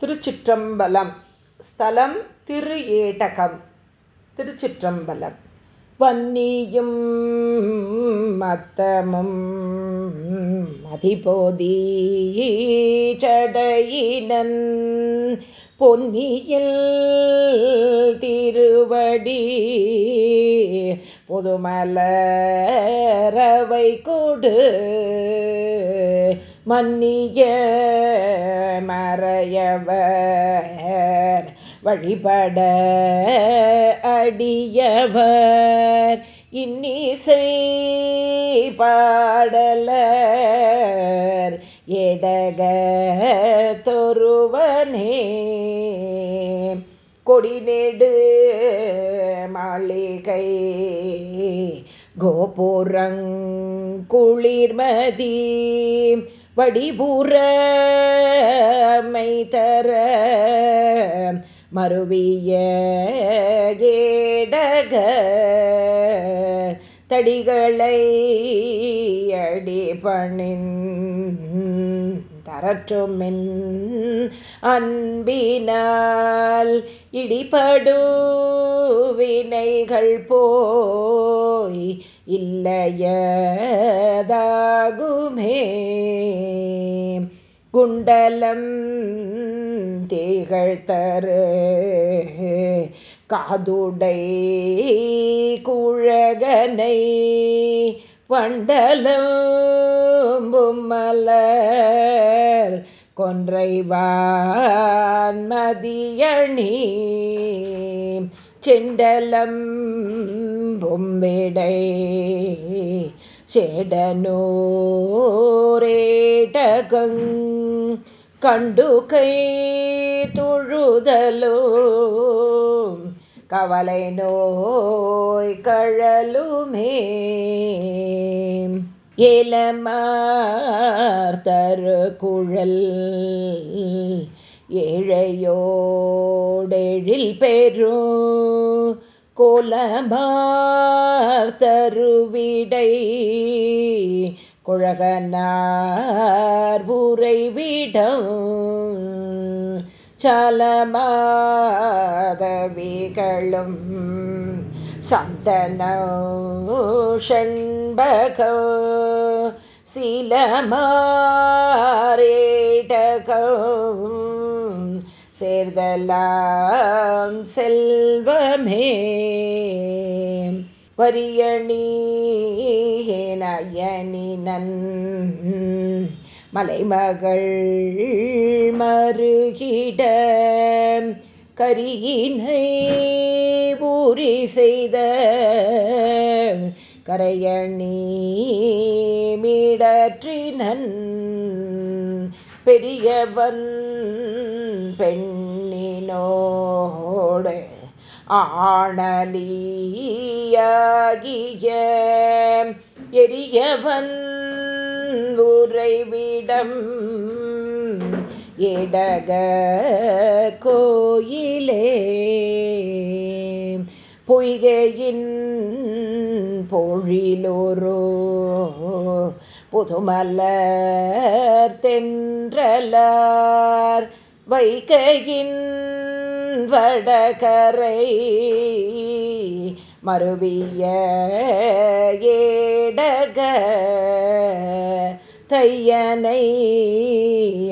திருச்சிற்றம்பலம். ஸ்தலம் திரு ஏடகம் திருச்சிற்றம்பலம். வன்னியும் மத்தமும் மதிபோதி சடையினன். பொன்னியில் திருவடி புதுமலரவை கொடு. மன்னிய மறையவர் வழிபட அடியவர். இன்னிசை பாடலர் எடக தொருவனே. கொடிநெடு மாளிகை கோபுரங் குளிர்மதி வடிபுறமை தர மறுவிய ஏடக தடிகளை அடி பணின் தரற்றுமின் அன்பினால் இடிபடு வினைகள் போய் இல்லையதாகுமே. குண்டலம் திகழ்த்தரு காதுடை குழகனை வண்டலம் மலர் கொன்றைவான் மதியணி செண்டலம் பொம்பிடை செடனோரேடகங் கண்டுகை தொழுதலோ கவலை நோய் கழலுமே. ஏலமார் தரு குழல் ஏழையோடெழில் பெரும் கோலமார் தருவிடை குழகனார் உறைவிடம் சலமாதவிகளும் சந்தனோஷண்பகோ ஷண்பக சேர்தலாம் செல்வமே. வரியணி நயனினன் மலைமகள் மருகிட கரியினை பூரி செய்த கரையணி மீடற்றினன் பெரியவன் பெண்ணினோடு ஆணலியாகிய எரியவன் உறைவிடம் எடக கோயிலே பொய்கையின் பொழிலோரோ புதுமலர் தென்றலார் வைகையின் வடகரை மறுவிய ஏடக தையனை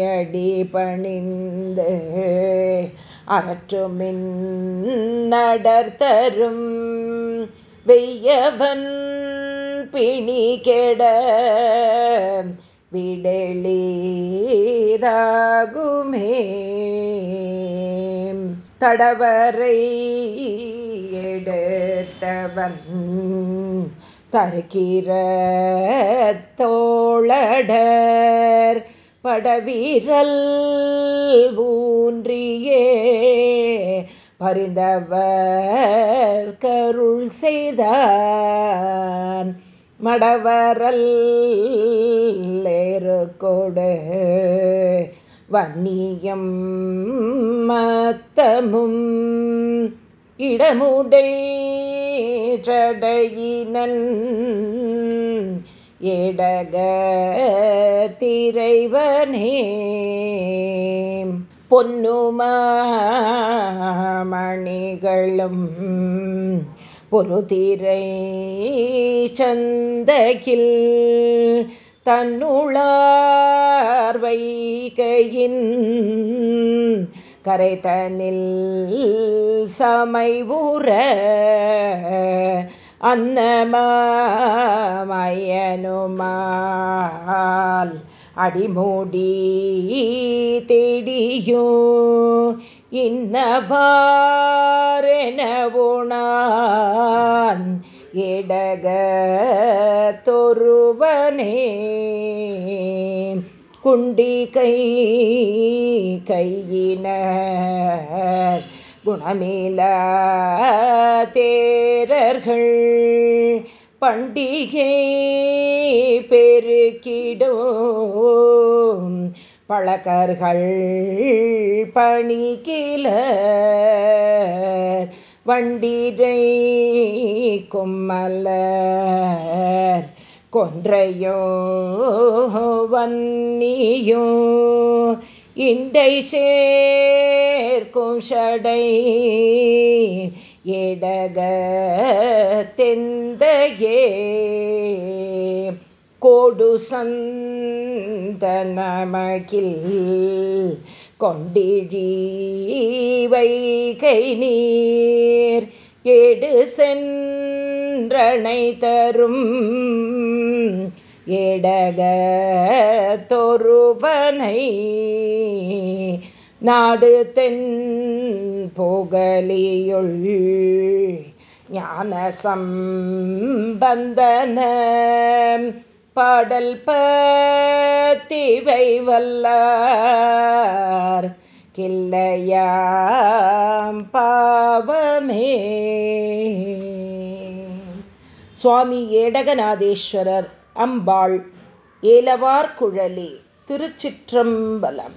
அடி பணிந்து அறற்றுமின் நடர்த்தரும் வெய்யவன் பிணி கெட விடலீதாகுமே தடவரை எடுத்தவன் தருகிற தோழடர் படவீரல் ஊன்றியே. பரிந்தவர் கருள் செய்தான். மடவரல் ஏறுகொடு வன்னியம் மத்தமும் இடமுடை சடையினன். ஏடக திரைவனே பொன்னுமணிகளும் பொருதிரை சந்தகில் தன்னுளார் வைகையின் கரைதனில் சமைவுற அன்னமயனுமா அடிமூடி தேடியோ இன்னபாரெனவுணான் இடக தொருவனே குண்டி கை கையின குணமில தேரர்கள். பண்டிகை பெருக்கிடும். பழக்கர்கள் பணிகில வண்டிரை கும்மலர். கொன்றையோ வன்னியோ. இண்டை சேர்க்கும் சடை. எடக தெந்தையே கோடு சந்தனமகில் கொண்டிழி வைகை நீர். ஏடு சென்றனை தரும் எடக தொருபனை நாடு தென் போகலியுள் ஞான சம்பந்தன பாடல் பத்திவை வல்லார் கிள்ளையாம் பாவமே. சுவாமி ஏடகநாதேஸ்வரர் அம்பாள் ஏலவார் குழலி திருச்சிற்றம்பலம்.